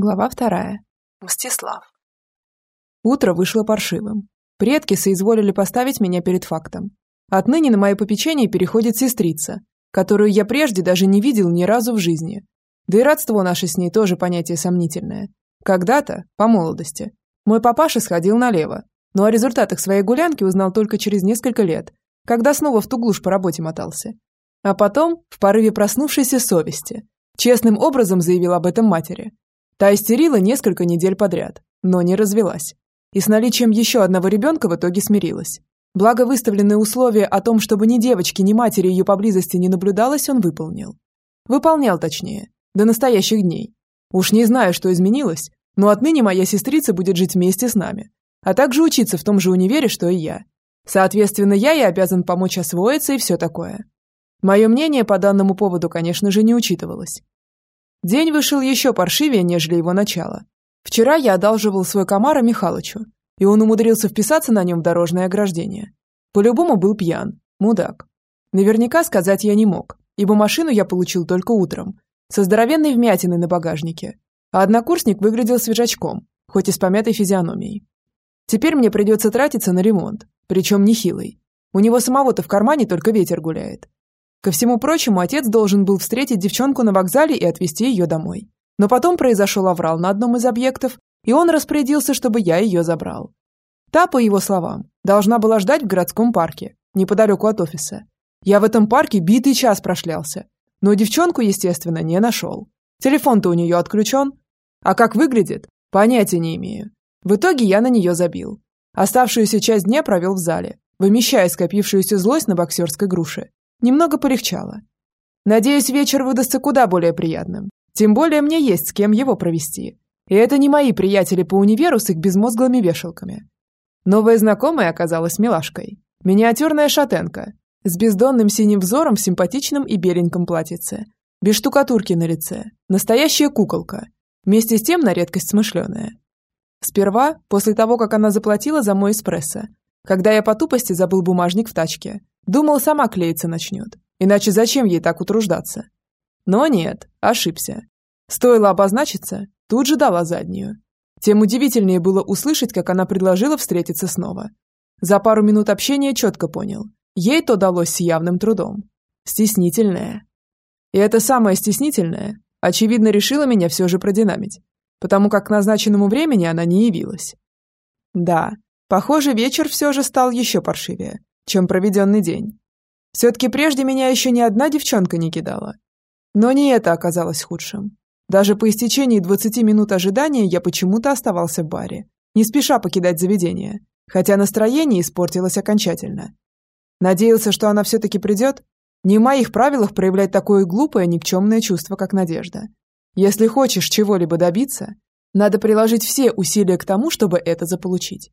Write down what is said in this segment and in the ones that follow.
Глава вторая. Мстислав. Утро вышло паршивым. Предки соизволили поставить меня перед фактом. Отныне на мое попечение переходит сестрица, которую я прежде даже не видел ни разу в жизни. Да и родство наше с ней тоже понятие сомнительное. Когда-то, по молодости, мой папаша сходил налево, но о результатах своей гулянки узнал только через несколько лет, когда снова в ту глушь по работе мотался. А потом, в порыве проснувшейся совести, честным образом заявил об этом матери – Та истерила несколько недель подряд, но не развелась. И с наличием еще одного ребенка в итоге смирилась. Благо выставленные условия о том, чтобы ни девочки, ни матери ее поблизости не наблюдалось, он выполнил. Выполнял точнее, до настоящих дней. Уж не знаю, что изменилось, но отныне моя сестрица будет жить вместе с нами, а также учиться в том же универе, что и я. Соответственно, я и обязан помочь освоиться и все такое. Мое мнение по данному поводу, конечно же, не учитывалось. День вышел еще паршивее, нежели его начало. Вчера я одалживал свой комара Михалычу, и он умудрился вписаться на нем в дорожное ограждение. По-любому был пьян, мудак. Наверняка сказать я не мог, ибо машину я получил только утром, со здоровенной вмятиной на багажнике, а однокурсник выглядел свежачком, хоть и с помятой физиономией. Теперь мне придется тратиться на ремонт, причем нехилый. У него самого-то в кармане только ветер гуляет. Ко всему прочему, отец должен был встретить девчонку на вокзале и отвезти ее домой. Но потом произошел аврал на одном из объектов, и он распорядился, чтобы я ее забрал. Та, по его словам, должна была ждать в городском парке, неподалеку от офиса. Я в этом парке битый час прошлялся, но девчонку, естественно, не нашел. Телефон-то у нее отключен. А как выглядит, понятия не имею. В итоге я на нее забил. Оставшуюся часть дня провел в зале, вымещая скопившуюся злость на боксерской груше. Немного полегчало. Надеюсь, вечер выдастся куда более приятным. Тем более мне есть с кем его провести. И это не мои приятели по универу с их безмозглыми вешалками. Новая знакомая оказалась милашкой. Миниатюрная шатенка. С бездонным синим взором в симпатичном и беленьком платьице. Без штукатурки на лице. Настоящая куколка. Вместе с тем на редкость смышленая. Сперва, после того, как она заплатила за мой эспрессо, когда я по тупости забыл бумажник в тачке, Думал, сама клеиться начнет. Иначе зачем ей так утруждаться? Но нет, ошибся. Стоило обозначиться, тут же дала заднюю. Тем удивительнее было услышать, как она предложила встретиться снова. За пару минут общения четко понял. Ей то далось с явным трудом. Стеснительная. И это самое стеснительное, очевидно, решила меня все же продинамить, потому как к назначенному времени она не явилась. Да, похоже, вечер все же стал еще паршивее чем проведенный день. Все-таки прежде меня еще ни одна девчонка не кидала. Но не это оказалось худшим. Даже по истечении 20 минут ожидания я почему-то оставался в баре, не спеша покидать заведение, хотя настроение испортилось окончательно. Надеялся, что она все-таки придет? Не в моих правилах проявлять такое глупое, никчемное чувство, как надежда. Если хочешь чего-либо добиться, надо приложить все усилия к тому, чтобы это заполучить.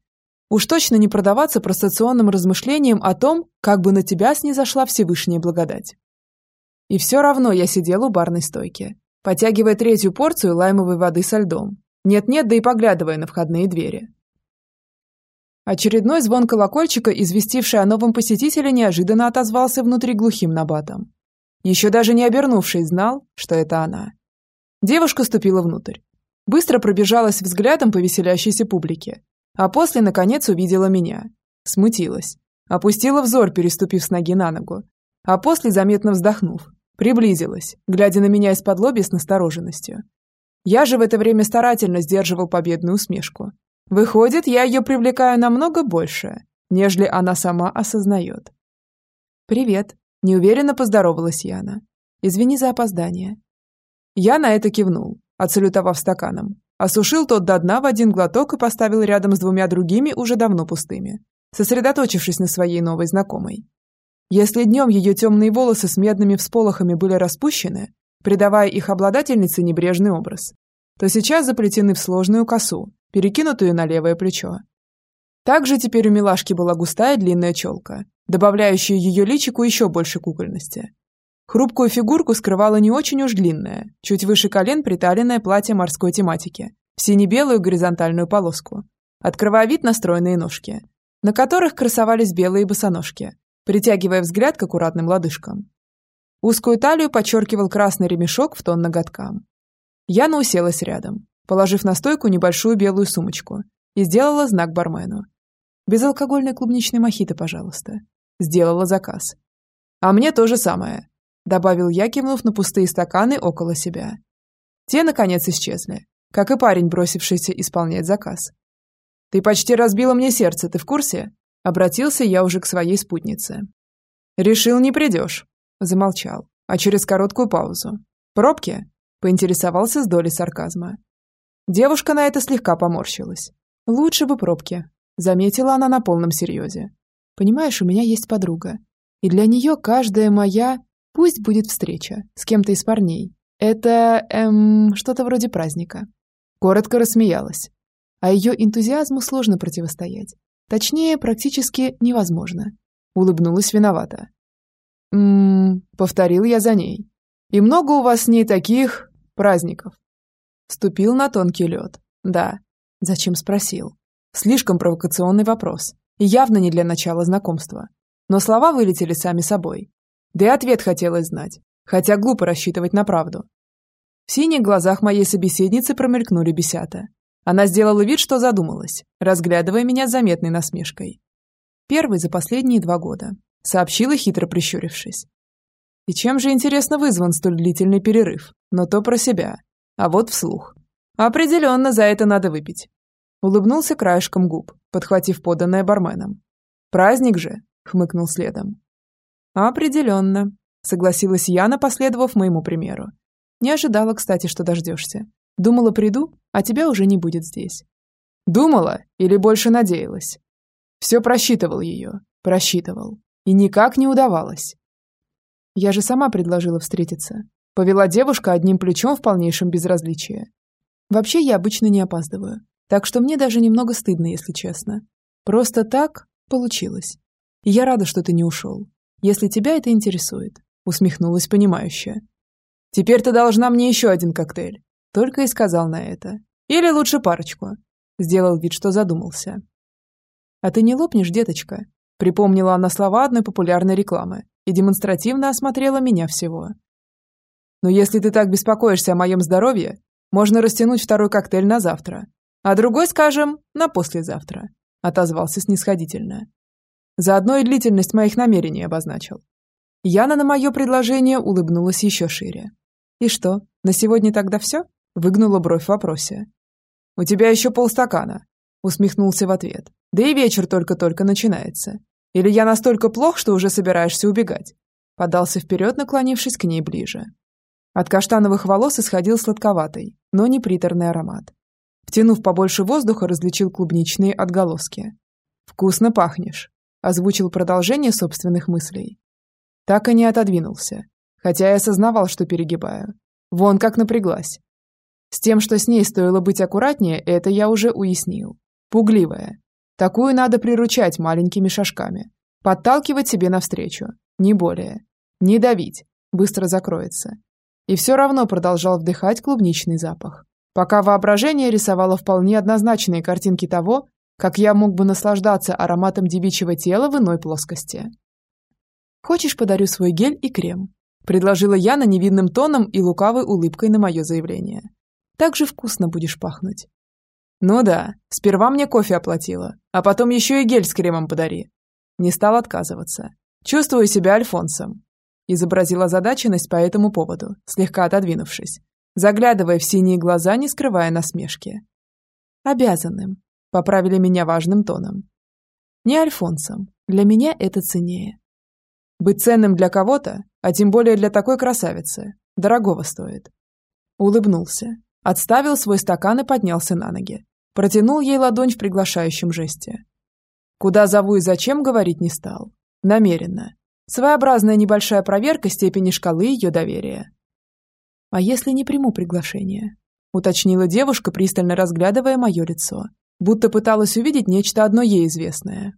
Уж точно не продаваться простационным размышлениям о том, как бы на тебя снизошла Всевышняя благодать. И все равно я сидел у барной стойки, потягивая третью порцию лаймовой воды со льдом. Нет-нет, да и поглядывая на входные двери. Очередной звон колокольчика, известивший о новом посетителе, неожиданно отозвался внутри глухим набатом. Еще даже не обернувшись, знал, что это она. Девушка ступила внутрь. Быстро пробежалась взглядом по веселящейся публике, а после, наконец, увидела меня. Смутилась. Опустила взор, переступив с ноги на ногу. А после, заметно вздохнув, приблизилась, глядя на меня из-под лоби с настороженностью. Я же в это время старательно сдерживал победную усмешку. Выходит, я ее привлекаю намного больше, нежели она сама осознает. «Привет», – неуверенно поздоровалась Яна. «Извини за опоздание». Я на это кивнул, отсалютовав стаканом, Осушил тот до дна в один глоток и поставил рядом с двумя другими, уже давно пустыми, сосредоточившись на своей новой знакомой. Если днем ее темные волосы с медными всполохами были распущены, придавая их обладательнице небрежный образ, то сейчас заплетены в сложную косу, перекинутую на левое плечо. Также теперь у милашки была густая длинная челка, добавляющая ее личику еще больше кукольности. Хрупкую фигурку скрывало не очень уж длинное, чуть выше колен приталенное платье морской тематики, в сине-белую горизонтальную полоску, открывая вид на стройные ножки, на которых красовались белые босоножки, притягивая взгляд к аккуратным лодыжкам. Узкую талию подчеркивал красный ремешок в тон ноготкам. Яна уселась рядом, положив на стойку небольшую белую сумочку, и сделала знак бармену. «Безалкогольный клубничный мохито, пожалуйста». Сделала заказ. «А мне то же самое», — добавил я, кивнув на пустые стаканы около себя. Те, наконец, исчезли, как и парень, бросившийся исполнять заказ. «Ты почти разбила мне сердце, ты в курсе?» Обратился я уже к своей спутнице. «Решил, не придешь», — замолчал, а через короткую паузу. «Пробки?» — поинтересовался с долей сарказма. Девушка на это слегка поморщилась. «Лучше бы пробки», — заметила она на полном серьезе. «Понимаешь, у меня есть подруга, и для нее каждая моя, пусть будет встреча, с кем-то из парней, это, эм, что-то вроде праздника». Коротко рассмеялась. А ее энтузиазму сложно противостоять. Точнее, практически невозможно. Улыбнулась виновата. «Ммм...» — повторил я за ней. «И много у вас с ней таких... праздников?» Ступил на тонкий лед. Да. Зачем спросил? Слишком провокационный вопрос. Явно не для начала знакомства. Но слова вылетели сами собой. Да и ответ хотелось знать. Хотя глупо рассчитывать на правду. В синих глазах моей собеседницы промелькнули бесята. Она сделала вид, что задумалась, разглядывая меня заметной насмешкой. Первый за последние два года. Сообщила, хитро прищурившись. И чем же, интересно, вызван столь длительный перерыв? Но то про себя. А вот вслух. Определенно за это надо выпить. Улыбнулся краешком губ, подхватив поданное барменом. «Праздник же!» — хмыкнул следом. «Определенно», — согласилась Яна, последовав моему примеру. Не ожидала, кстати, что дождешься. Думала, приду, а тебя уже не будет здесь. Думала или больше надеялась? Все просчитывал ее, просчитывал. И никак не удавалось. Я же сама предложила встретиться. Повела девушка одним плечом в полнейшем безразличии. Вообще я обычно не опаздываю. Так что мне даже немного стыдно, если честно. Просто так получилось. И я рада, что ты не ушел. Если тебя это интересует. Усмехнулась понимающая. Теперь ты должна мне еще один коктейль. Только и сказал на это. Или лучше парочку. Сделал вид, что задумался. А ты не лопнешь, деточка? Припомнила она слова одной популярной рекламы и демонстративно осмотрела меня всего. Но если ты так беспокоишься о моем здоровье, можно растянуть второй коктейль на завтра, а другой, скажем, на послезавтра», — отозвался снисходительно. Заодно и длительность моих намерений обозначил. Яна на мое предложение улыбнулась еще шире. «И что, на сегодня тогда все?» — выгнула бровь в вопросе. «У тебя еще полстакана», — усмехнулся в ответ. «Да и вечер только-только начинается. Или я настолько плох, что уже собираешься убегать?» Подался вперед, наклонившись к ней ближе. От каштановых волос исходил сладковатый, но не приторный аромат. Втянув побольше воздуха, различил клубничные отголоски. «Вкусно пахнешь», — озвучил продолжение собственных мыслей. Так и не отодвинулся, хотя и осознавал, что перегибаю. Вон как напряглась. С тем, что с ней стоило быть аккуратнее, это я уже уяснил. Пугливая. Такую надо приручать маленькими шажками. Подталкивать себе навстречу. Не более. Не давить. Быстро закроется и все равно продолжал вдыхать клубничный запах. Пока воображение рисовало вполне однозначные картинки того, как я мог бы наслаждаться ароматом девичьего тела в иной плоскости. «Хочешь, подарю свой гель и крем?» – предложила Яна невинным тоном и лукавой улыбкой на мое заявление. «Так же вкусно будешь пахнуть». «Ну да, сперва мне кофе оплатила, а потом еще и гель с кремом подари». Не стал отказываться. Чувствую себя Альфонсом. Изобразил озадаченность по этому поводу, слегка отодвинувшись, заглядывая в синие глаза, не скрывая насмешки. «Обязанным», — поправили меня важным тоном. «Не Альфонсом. Для меня это ценнее». «Быть ценным для кого-то, а тем более для такой красавицы, дорогого стоит». Улыбнулся, отставил свой стакан и поднялся на ноги. Протянул ей ладонь в приглашающем жесте. Куда зову и зачем, говорить не стал. Намеренно, Своеобразная небольшая проверка степени шкалы ее доверия. «А если не приму приглашение?» – уточнила девушка, пристально разглядывая мое лицо, будто пыталась увидеть нечто одно ей известное.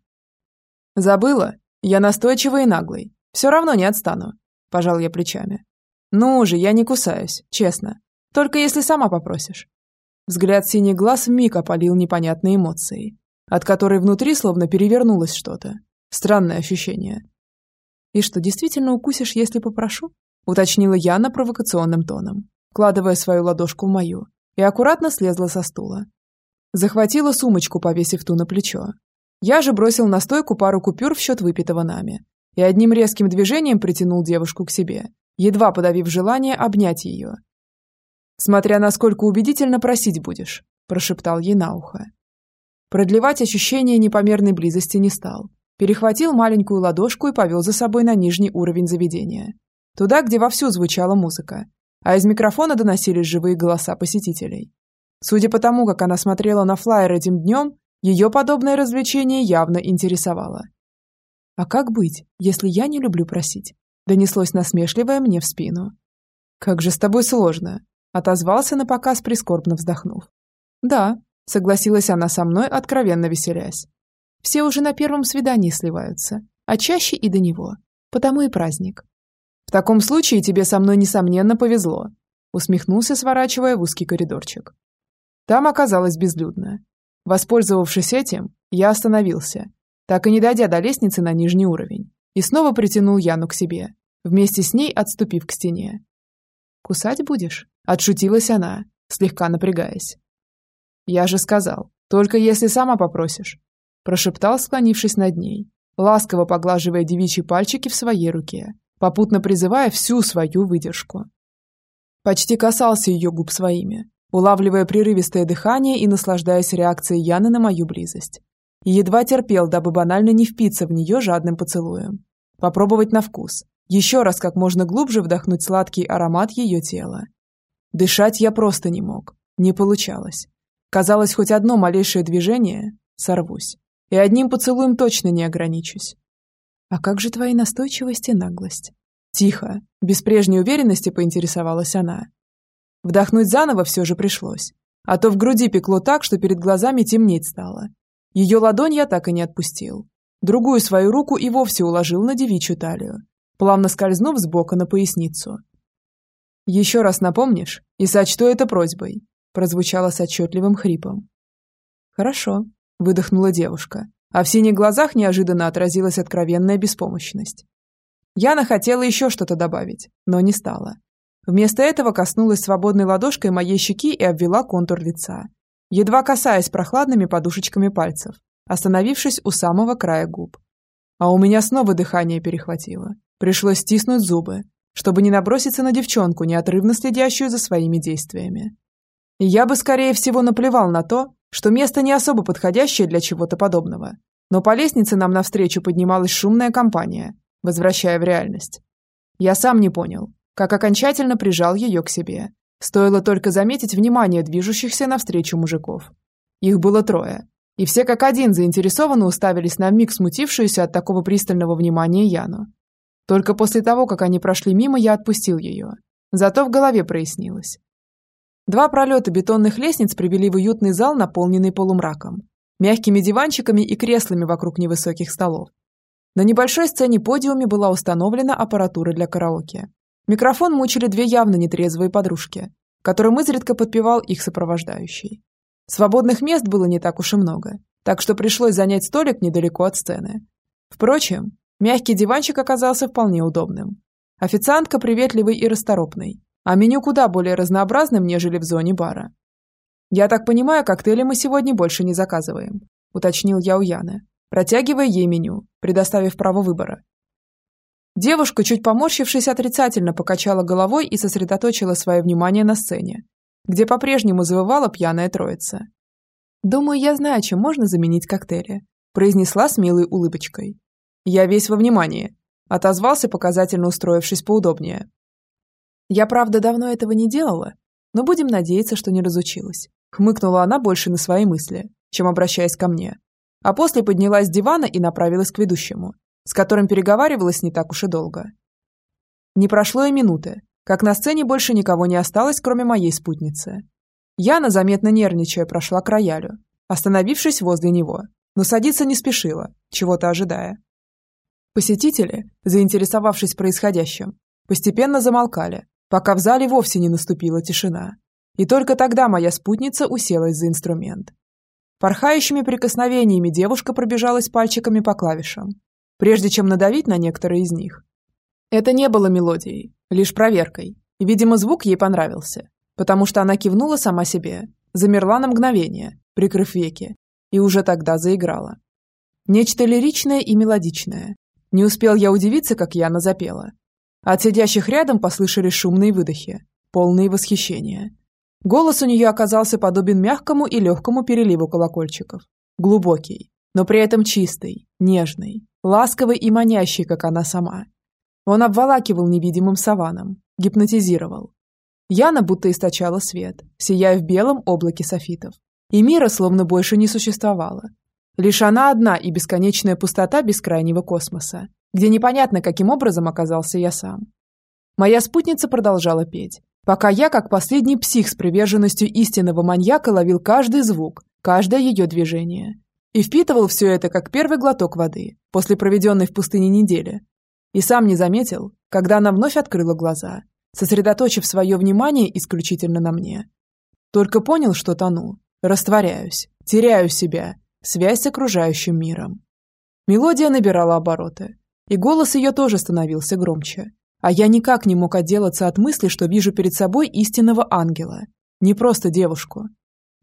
«Забыла? Я настойчивый и наглый. Все равно не отстану», – пожал я плечами. «Ну же, я не кусаюсь, честно. Только если сама попросишь». Взгляд синих глаз вмиг опалил непонятные эмоции, от которой внутри словно перевернулось что-то. Странное ощущение. «И что, действительно укусишь, если попрошу?» – уточнила Яна провокационным тоном, вкладывая свою ладошку в мою и аккуратно слезла со стула. Захватила сумочку, повесив ту на плечо. Я же бросил на стойку пару купюр в счет выпитого нами и одним резким движением притянул девушку к себе, едва подавив желание обнять ее. «Смотря насколько убедительно просить будешь», – прошептал ей на ухо. Продлевать ощущение непомерной близости не стал. Перехватил маленькую ладошку и повел за собой на нижний уровень заведения. Туда, где вовсю звучала музыка, а из микрофона доносились живые голоса посетителей. Судя по тому, как она смотрела на флайер этим днем, ее подобное развлечение явно интересовало. «А как быть, если я не люблю просить?» донеслось насмешливое мне в спину. «Как же с тобой сложно!» отозвался на показ, прискорбно вздохнув. «Да», согласилась она со мной, откровенно веселясь. «Все уже на первом свидании сливаются, а чаще и до него. Потому и праздник». «В таком случае тебе со мной, несомненно, повезло», усмехнулся, сворачивая в узкий коридорчик. Там оказалось безлюдно. Воспользовавшись этим, я остановился, так и не дойдя до лестницы на нижний уровень, и снова притянул Яну к себе, вместе с ней отступив к стене. «Кусать будешь?» – отшутилась она, слегка напрягаясь. «Я же сказал, только если сама попросишь», – прошептал, склонившись над ней, ласково поглаживая девичьи пальчики в своей руке, попутно призывая всю свою выдержку. Почти касался ее губ своими, улавливая прерывистое дыхание и наслаждаясь реакцией Яны на мою близость. Едва терпел, дабы банально не впиться в нее жадным поцелуем. Попробовать на вкус. Еще раз как можно глубже вдохнуть сладкий аромат ее тела. Дышать я просто не мог. Не получалось. Казалось, хоть одно малейшее движение – сорвусь. И одним поцелуем точно не ограничусь. А как же твои настойчивость и наглость? Тихо, без прежней уверенности поинтересовалась она. Вдохнуть заново все же пришлось. А то в груди пекло так, что перед глазами темнеть стало. Ее ладонь я так и не отпустил. Другую свою руку и вовсе уложил на девичью талию, плавно скользнув сбока на поясницу. «Еще раз напомнишь и сочту это просьбой», прозвучало с отчетливым хрипом. «Хорошо», – выдохнула девушка, а в синих глазах неожиданно отразилась откровенная беспомощность. Яна хотела еще что-то добавить, но не стала. Вместо этого коснулась свободной ладошкой моей щеки и обвела контур лица, едва касаясь прохладными подушечками пальцев, остановившись у самого края губ. А у меня снова дыхание перехватило. Пришлось стиснуть зубы, чтобы не наброситься на девчонку, неотрывно следящую за своими действиями. Я бы, скорее всего, наплевал на то, что место не особо подходящее для чего-то подобного. Но по лестнице нам навстречу поднималась шумная компания, возвращая в реальность. Я сам не понял, как окончательно прижал ее к себе. Стоило только заметить внимание движущихся навстречу мужиков. Их было трое, и все как один заинтересованно уставились на миг смутившуюся от такого пристального внимания Яну. Только после того, как они прошли мимо, я отпустил ее. Зато в голове прояснилось. Два пролета бетонных лестниц привели в уютный зал, наполненный полумраком, мягкими диванчиками и креслами вокруг невысоких столов. На небольшой сцене-подиуме была установлена аппаратура для караоке. Микрофон мучили две явно нетрезвые подружки, которым изредка подпевал их сопровождающий. Свободных мест было не так уж и много, так что пришлось занять столик недалеко от сцены. Впрочем, мягкий диванчик оказался вполне удобным. Официантка приветливой и расторопной, а меню куда более разнообразным, нежели в зоне бара. «Я так понимаю, коктейли мы сегодня больше не заказываем», уточнил я у Яны, протягивая ей меню, предоставив право выбора. Девушка, чуть поморщившись, отрицательно покачала головой и сосредоточила свое внимание на сцене, где по-прежнему завывала пьяная троица. «Думаю, я знаю, чем можно заменить коктейли», произнесла с милой улыбочкой. «Я весь во внимании», отозвался, показательно устроившись поудобнее. «Я, правда, давно этого не делала, но будем надеяться, что не разучилась», хмыкнула она больше на свои мысли, чем обращаясь ко мне. А после поднялась с дивана и направилась к ведущему, с которым переговаривалась не так уж и долго. Не прошло и минуты, как на сцене больше никого не осталось, кроме моей спутницы. Яна, заметно нервничая, прошла к роялю, остановившись возле него, но садиться не спешила, чего-то ожидая. Посетители, заинтересовавшись происходящим, постепенно замолкали, пока в зале вовсе не наступила тишина. И только тогда моя спутница уселась за инструмент. Порхающими прикосновениями девушка пробежалась пальчиками по клавишам, прежде чем надавить на некоторые из них. Это не было мелодией, лишь проверкой, и, видимо, звук ей понравился. потому что она кивнула сама себе, замерла на мгновение, прикрыв веки, и уже тогда заиграла. Нечто лиричное и мелодичное. Не успел я удивиться, как Яна запела. От сидящих рядом послышались шумные выдохи, полные восхищения. Голос у нее оказался подобен мягкому и легкому переливу колокольчиков. Глубокий, но при этом чистый, нежный, ласковый и манящий, как она сама. Он обволакивал невидимым саваном, гипнотизировал. Яна будто источала свет, сияя в белом облаке софитов. И мира словно больше не существовало. Лишь она одна и бесконечная пустота бескрайнего космоса, где непонятно, каким образом оказался я сам. Моя спутница продолжала петь, пока я, как последний псих с приверженностью истинного маньяка, ловил каждый звук, каждое ее движение. И впитывал все это, как первый глоток воды, после проведенной в пустыне недели. И сам не заметил, когда она вновь открыла глаза, сосредоточив свое внимание исключительно на мне. Только понял, что тону, растворяюсь, теряю себя, связь с окружающим миром. Мелодия набирала обороты, и голос ее тоже становился громче, а я никак не мог отделаться от мысли, что вижу перед собой истинного ангела. Не просто девушку.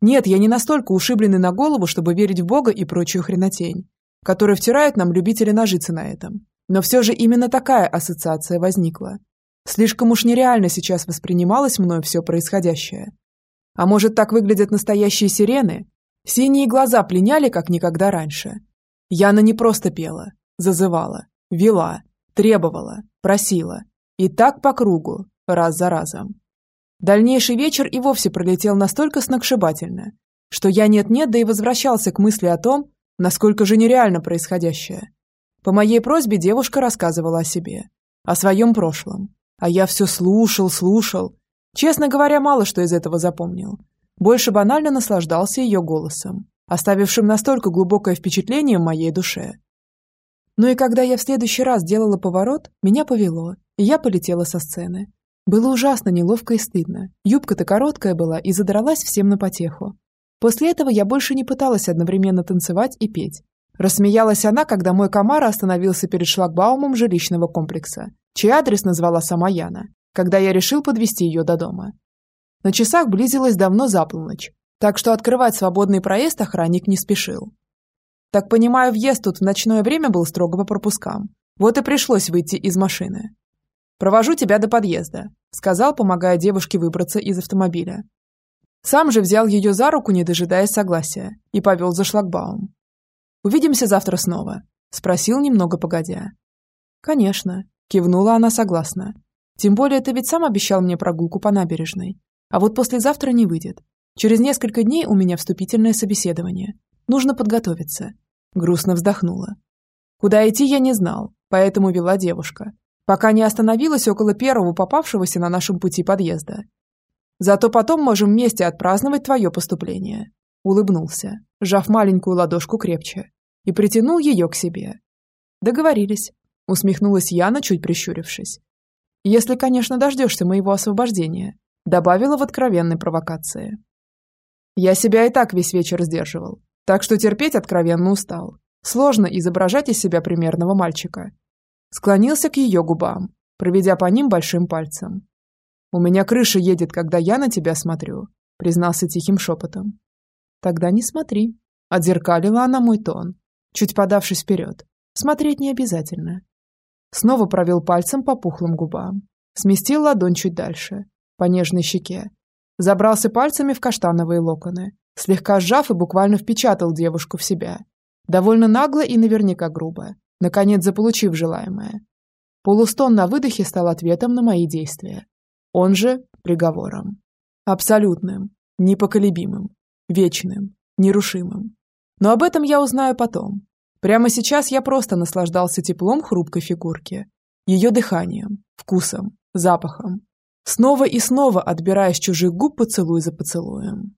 Нет, я не настолько ушибленный на голову, чтобы верить в Бога и прочую хренотень, которую втирают нам любители нажиться на этом. Но все же именно такая ассоциация возникла. Слишком уж нереально сейчас воспринималось мною все происходящее. А может, так выглядят настоящие сирены? Синие глаза пленяли, как никогда раньше. Яна не просто пела, зазывала, вела, требовала, просила. И так по кругу, раз за разом. Дальнейший вечер и вовсе пролетел настолько сногсшибательно, что я нет-нет, да и возвращался к мысли о том, насколько же нереально происходящее. По моей просьбе девушка рассказывала о себе, о своем прошлом. А я все слушал, слушал. Честно говоря, мало что из этого запомнил. Больше банально наслаждался ее голосом, оставившим настолько глубокое впечатление в моей душе, но и когда я в следующий раз делала поворот, меня повело, и я полетела со сцены. Было ужасно неловко и стыдно. Юбка-то короткая была и задралась всем на потеху. После этого я больше не пыталась одновременно танцевать и петь. Рассмеялась она, когда мой комар остановился перед шлагбаумом жилищного комплекса, чей адрес назвала сама Яна, когда я решил подвести ее до дома. На часах близилась давно за полночь, так что открывать свободный проезд охранник не спешил. Так понимаю, въезд тут в ночное время был строго по пропускам. Вот и пришлось выйти из машины. «Провожу тебя до подъезда», – сказал, помогая девушке выбраться из автомобиля. Сам же взял ее за руку, не дожидаясь согласия, и повел за шлагбаум. «Увидимся завтра снова», – спросил немного погодя. «Конечно», – кивнула она согласно. «Тем более ты ведь сам обещал мне прогулку по набережной. А вот послезавтра не выйдет. Через несколько дней у меня вступительное собеседование. Нужно подготовиться. Грустно вздохнула. Куда идти я не знал, поэтому вела девушка, пока не остановилась около первого попавшегося на нашем пути подъезда. Зато потом можем вместе отпраздновать твое поступление. Улыбнулся, сжав маленькую ладошку крепче, и притянул ее к себе. Договорились. Усмехнулась Яна, чуть прищурившись. Если, конечно, дождешься моего освобождения, добавила в откровенной провокации. Я себя и так весь вечер сдерживал, так что терпеть откровенно устал. Сложно изображать из себя примерного мальчика. Склонился к ее губам, проведя по ним большим пальцем. «У меня крыша едет, когда я на тебя смотрю», признался тихим шепотом. «Тогда не смотри», — отзеркалила она мой тон, чуть подавшись вперед. «Смотреть не обязательно». Снова провел пальцем по пухлым губам. Сместил ладонь чуть дальше, по нежной щеке. Забрался пальцами в каштановые локоны, слегка сжав и буквально впечатал девушку в себя. Довольно нагло и наверняка грубо, наконец заполучив желаемое. Полустон на выдохе стал ответом на мои действия. Он же приговором. Абсолютным, непоколебимым, вечным, нерушимым. Но об этом я узнаю потом. Прямо сейчас я просто наслаждался теплом хрупкой фигурки, ее дыханием, вкусом, запахом. Снова и снова отбирая с чужих губ поцелуй за поцелуем.